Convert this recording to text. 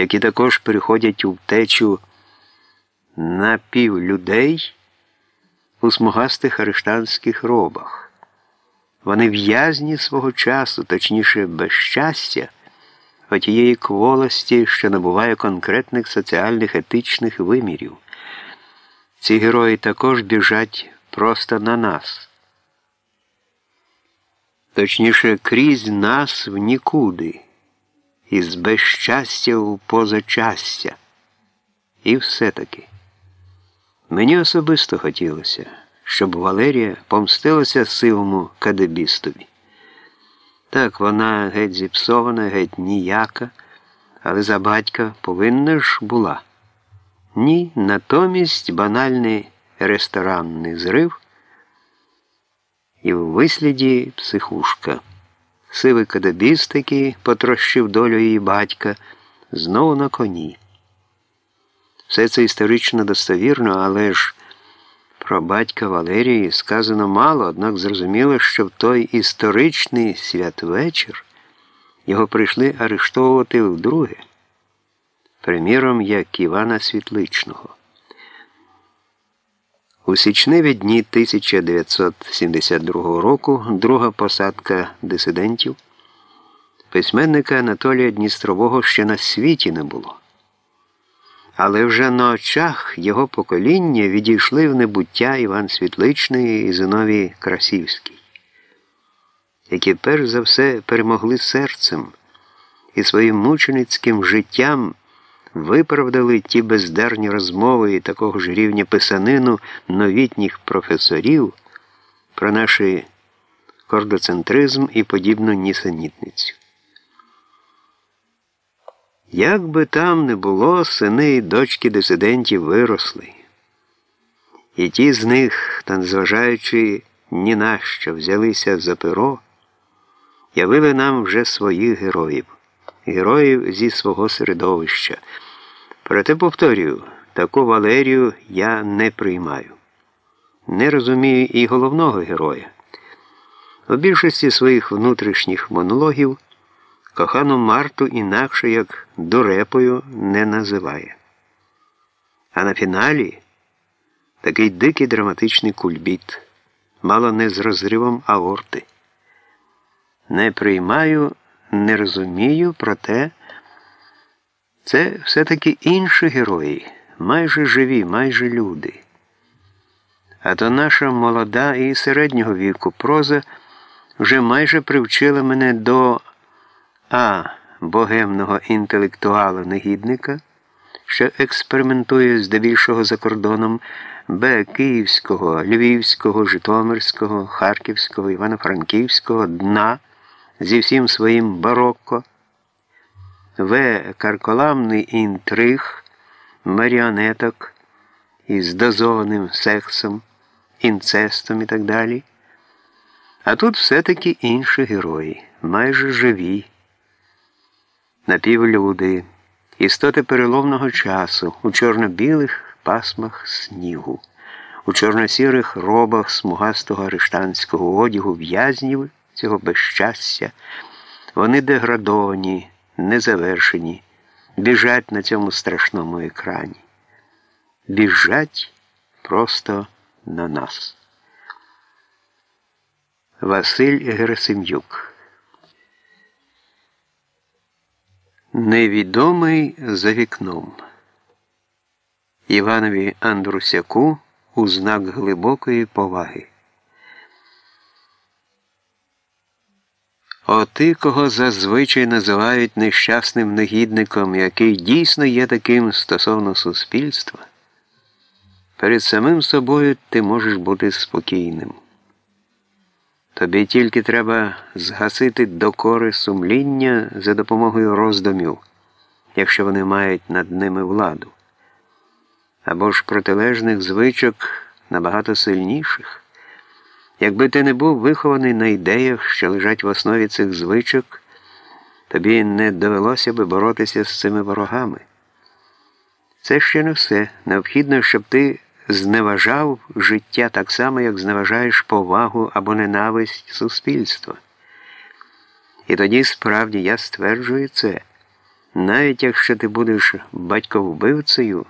які також переходять у втечу напівлюдей у смугастих арештанських робах. Вони в'язні свого часу, точніше, безщастя, отієї кволості, що набуває конкретних соціальних етичних вимірів. Ці герої також біжать просто на нас. Точніше, крізь нас в нікуди, із безщастя у позачастя. І все-таки. Мені особисто хотілося, щоб Валерія помстилася сивому кадебістові. Так, вона геть зіпсована, геть ніяка, але за батька повинна ж була. Ні, натомість банальний ресторанний зрив і в висліді психушка. Сивий кадебіст, який потрощив долю її батька, знову на коні. Все це історично достовірно, але ж про батька Валерії сказано мало, однак зрозуміло, що в той історичний святвечір його прийшли арештовувати вдруге, приміром, як Івана Світличного. У січневі дні 1972 року друга посадка дисидентів, письменника Анатолія Дністрового ще на світі не було. Але вже на очах його покоління відійшли в небуття Іван Світличний і Зиновій Красівський, які перш за все перемогли серцем і своїм мученицьким життям виправдали ті бездарні розмови і такого ж рівня писанину новітніх професорів про наш кордоцентризм і подібну нісенітницю. Як би там не було, сини і дочки дисидентів виросли. І ті з них, та незважаючи ні на що взялися за перо, явили нам вже своїх героїв, героїв зі свого середовища. Проте повторюю, таку Валерію я не приймаю. Не розумію і головного героя. У більшості своїх внутрішніх монологів. Кохану Марту інакше як дурепою не називає. А на фіналі такий дикий драматичний кульбіт, мало не з розривом аорти. Не приймаю, не розумію, проте це все-таки інші герої, майже живі, майже люди. А то наша молода і середнього віку проза вже майже привчила мене до а. Богемного інтелектуала-негідника, що експериментує здебільшого за кордоном, Б. Київського, Львівського, Житомирського, Харківського, Івано-Франківського дна зі всім своїм барокко, В. Карколамний інтриг, маріонеток із дозованим сексом, інцестом і так далі. А тут все-таки інші герої, майже живі напівлюди, істоти переломного часу у чорно-білих пасмах снігу, у чорно-сірих робах смугастого арештанського одягу в'язнів цього безщастя, вони деградовані, незавершені, біжать на цьому страшному екрані. Біжать просто на нас. Василь Герасим'юк Невідомий за вікном. Іванові Андрусяку у знак глибокої поваги. Оти, кого зазвичай називають нещасним негідником, який дійсно є таким стосовно суспільства, перед самим собою ти можеш бути спокійним. Тобі тільки треба згасити докори сумління за допомогою роздумів, якщо вони мають над ними владу, або ж протилежних звичок набагато сильніших. Якби ти не був вихований на ідеях, що лежать в основі цих звичок, тобі не довелося би боротися з цими ворогами. Це ще не все. Необхідно, щоб ти зневажав життя так само, як зневажаєш повагу або ненависть суспільства. І тоді справді я стверджую це. Навіть якщо ти будеш батьковбивцею,